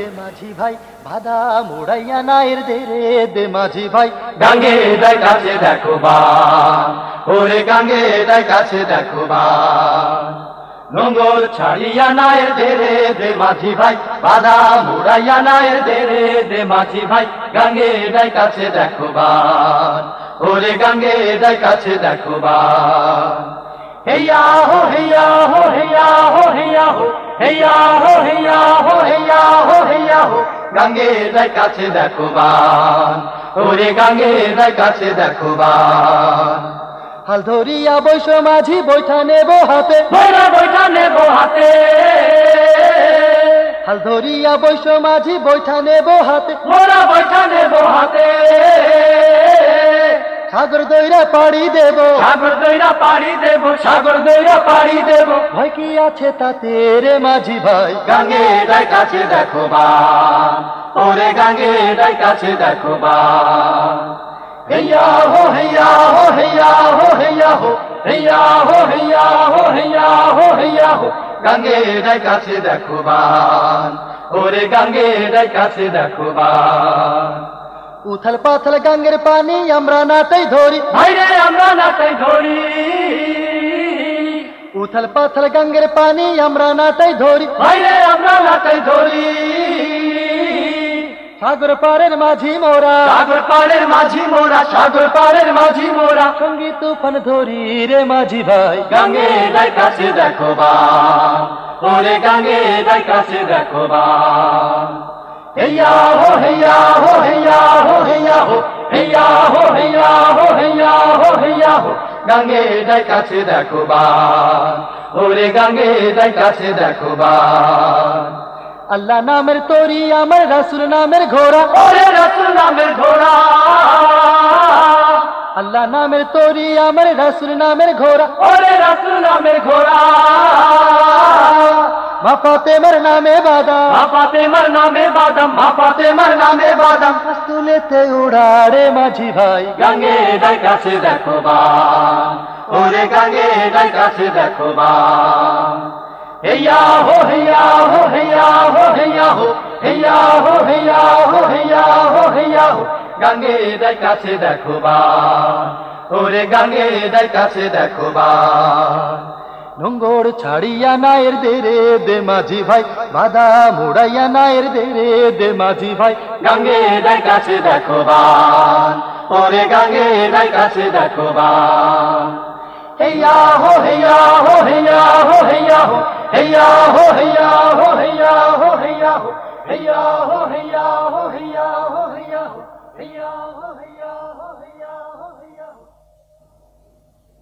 দে মাঝি ভাই, বাদা মুড়াইয়া দে রে দে মাঝি ভাই। গাঙ্গে এটাই কাছে দেখো বা, ওরে গাঙ্গে এটাই কাছে দেখো বা। ছাড়িয়া দে রে দে মাঝি ভাই বাধা মুড়াইয়া দে রে দে মাঝি ভাই। গাঙ্গে কাছে দেখো বা, ওরে গাঙ্গে কাছে দেখো বা। হেয়া হো হেয়া হো হেয়া হো হেয়া হো হেয়া হো হেয়া হো হেয়া হো গাঙ্গে এটাই কাছে দেখো বা ওরে গাঙ্গে কাছে দেখো বা হাল ধরিয়া বৈশ মাঝি বৈঠা নেব হাতে। বৈঠা নেব হাতে। হাল ধরিয়া বৈশ মাঝি বৈঠা নেব হাতে। মোরা বৈঠা নেব হাতে। সাগর দইরা পাড়ি দেব। সাগর দইরা পাড়ি দেব সাগর দইরা পাড়ি দেব। ভয় কি আছে তাতে রে মাঝি ভাই? গাঙ্গে এটাই কাছে দেখো বা ওরে গাঙ্গে এটাই কাছে দেখো বা। হেয়া হো হেয়া হো হেয়া হো হেয়া হো হেয়া হো হেয়া হো হেয়া হো হেয়া হো। গাঙ্গে এটাই কাছে দেখো বা ওরে গাঙ্গে এটাই কাছে দেখো বা। উথাল পাথাল গাঙ্গের পানি আমরা নাটাই ধরি। ভাইরে আমরা নাটাই ধরি। উথাল পাথাল গাঙ্গের পানি আমরা নাটাই ধরি। ভাইরে আমরা নাটাই ধরি। সাগর পারের মাঝি মোরা। সাগর পাড়ের মাঝি মোরা সাগর পাড়ের মাঝি মোরা। সঙ্গী তুফান ধরি রে মাঝি ভাই। গাঙ্গে এটাই কাছে দেখো বা। ওরে গাঙ্গে এটাই কাছে দেখো বা। হেয়া হো হেয়া হো হেয়া হো হেয়া হো হেয়া হো গাঙ্গে এটাই কাছে দেখো বা ওরে গাঙ্গে এটাই কাছে দেখো বা আল্লাহ নামের তরি, আমার রাসুল নামের ঘোড়া। ওরে রসুল নামের ঘোড়া। আল্লাহ নামের তরি, আমার রাসুল নামের ঘোড়া। ওরে রসুল ফাতেমার নামে বাদা মা ফাতেমার নামে বাদাম ফাতেমার নামে বাদাম। তুলেতে উড়া রে মাঝি ভাই। গাঙ্গে এটাই কাছে দেখো বা। ওরে গাঙ্গে এটাই কাছে দেখো বা। হেয়া হো হেয়া হো হেয়া হো হেয়া হো। হেয়া হো হেয়া হো হেয়া হো হেয়া হো। গাঙ্গে এটাই কাছে দেখো বা। ওরে গাঙ্গে এটাই কাছে দেখো বা। নোংর ছাড়িয়া নায়ের দে রে দে মাঝি ভাই বাদা মুড়াইয়া নায়ের দে রে দে মাঝি ভাই গাঙ্গে এটাই কাছে দেখো ওরে গাঙ্গে এটাই কাছে দেখো বা হেয়া হো হেয়া হো হেয়া হো হেয়া হো হেয়া হো হেয়া হো হেয়া হো হেয়া হো হেয়া হো হেয়া হো হেয়া হো হেয়া হো হেয়া হো হেয়া হো হেয়া হো